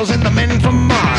girls and the men from Mars.